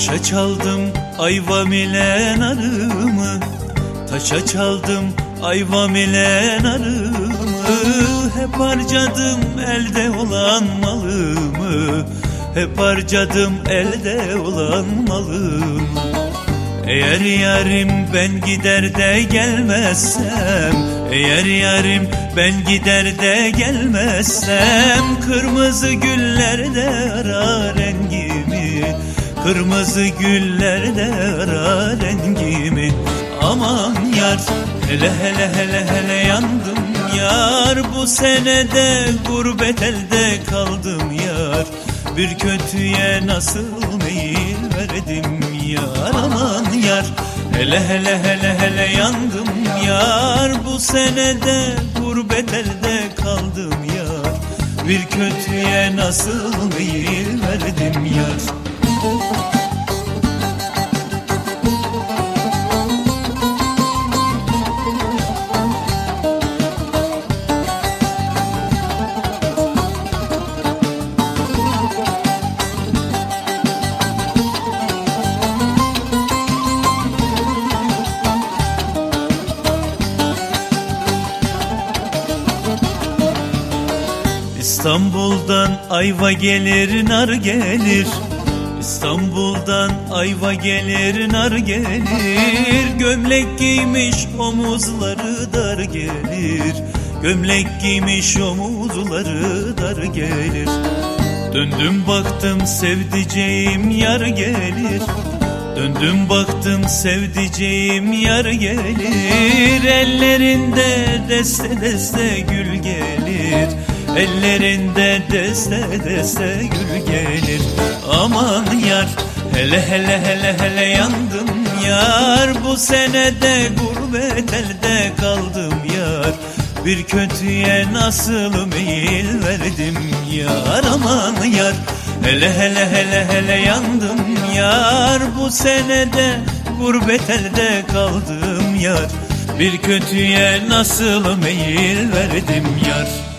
Taşa çaldım ayva milen arımı Taşa çaldım ayva milen arımı Hep harcadım elde olan malımı. Hep harcadım elde olan malımı. Eğer yarim ben gider de gelmezsem Eğer yarim ben gider de gelmezsem Kırmızı güllerde ara rengimi Kırmızı güllerde ara rengimi yar. Hele hele hele hele yandım yar. Bu senede gurbet elde kaldım yar. Bir kötüye nasıl meyil verdim yar? Aman yar. Hele hele hele hele yandım yar. Bu senede gurbet elde kaldım yar. Bir kötüye nasıl meyil verdim yar İstanbul'dan ayva gelir nar gelir. İstanbul'dan ayva gelir nar gelir. Gömlek giymiş omuzları dar gelir. Gömlek giymiş omuzları dar gelir. Döndüm baktım sevdiceğim yar gelir. Döndüm baktım sevdiceğim yar gelir. Ellerinde deste deste gül gelir Ellerinde deste deste gül gelir. Aman yar hele hele hele hele yandım yar. Bu senede gurbet elde kaldım yar. Bir kötüye nasıl meyil verdim yar? Aman yar hele hele hele hele yandım yar. Bu senede gurbet elde kaldım yar. Bir kötüye nasıl meyil verdim yar